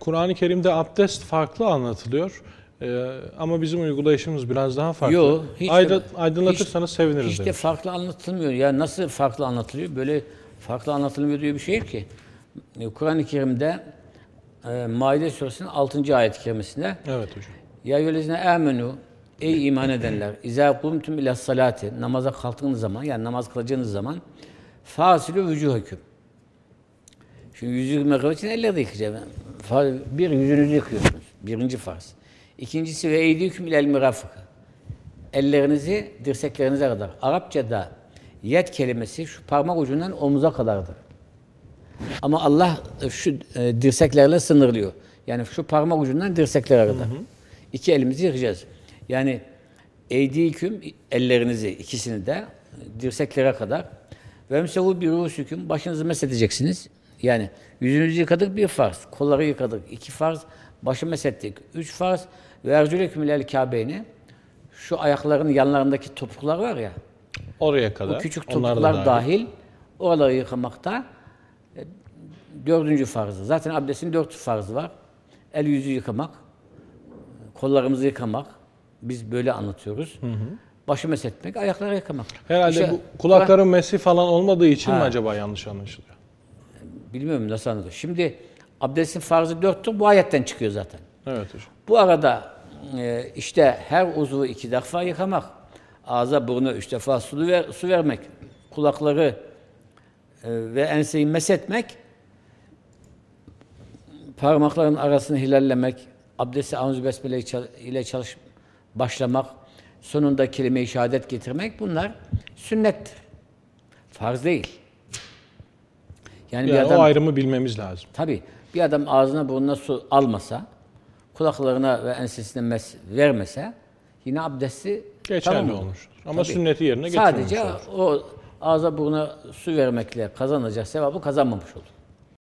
Kur'an-ı Kerim'de abdest farklı anlatılıyor. Ee, ama bizim uygulayışımız biraz daha farklı. Yo, hiç de- Aydın- aydınlatırsanız seviniriz. Hiç de demiş. farklı anlatılmıyor. Ya nasıl farklı anlatılıyor? Böyle farklı anlatılmıyor diye bir şey yok ki. E, Kur'an-ı Kerim'de e, Maide suresinin 6. ayet-i kerimesinde Evet hocam. Ya yölezine amenu ey iman edenler izâ kumtum ila salati namaza kalktığınız zaman yani namaz kılacağınız zaman fasilü vücuhüküm Şimdi yüzü yıkamak için elleri de yıkayacağım. Bir, yüzünüzü yıkıyorsunuz. Birinci farz. İkincisi ve eydüküm ilel mirafık. Ellerinizi dirseklerinize kadar. Arapçada yet kelimesi şu parmak ucundan omuza kadardır. Ama Allah e, şu e, dirseklerle sınırlıyor. Yani şu parmak ucundan dirseklere kadar. İki elimizi yıkayacağız. Yani eydiküm ellerinizi ikisini de dirseklere kadar ve bir rusüküm başınızı mesedeceksiniz. Yani yüzünüzü yıkadık bir farz, kolları yıkadık iki farz, başı mesettik üç farz ve ercüleküm ilel kâbeyni şu ayakların yanlarındaki topuklar var ya Oraya kadar. o küçük onlar da topuklar dahil oraları yıkamakta e, dördüncü farzı. Zaten abdestin dört farzı var. El yüzü yıkamak, kollarımızı yıkamak. Biz böyle anlatıyoruz. Başı mesetmek, ayakları yıkamak. Herhalde İşte bu kulakların mesi falan olmadığı için mi Ha. acaba yanlış anlaşılıyor? Bilmiyorum nasıl anlatıyor. Şimdi abdestin farzı dörttür. Bu ayetten çıkıyor zaten. Evet hocam. Bu arada e, işte her uzvu iki defa yıkamak, ağza burnu üç defa su, ver, su vermek, kulakları e, ve enseyi mesetmek, parmakların arasını hilallemek, abdesti anzu besmele ile çalış, başlamak, sonunda kelime-i şehadet getirmek bunlar sünnettir. Farz değil. Yani, Yani bir adam o ayrımı bilmemiz lazım. Tabii bir adam ağzına burnuna su almasa, kulaklarına ve ensesine mes vermese yine abdesti Geçerli tamam olmuştur. Ama Tabii. sünneti yerine getirmemiş Sadece olur. o ağza burnuna su vermekle kazanacak sevabı kazanmamış olur.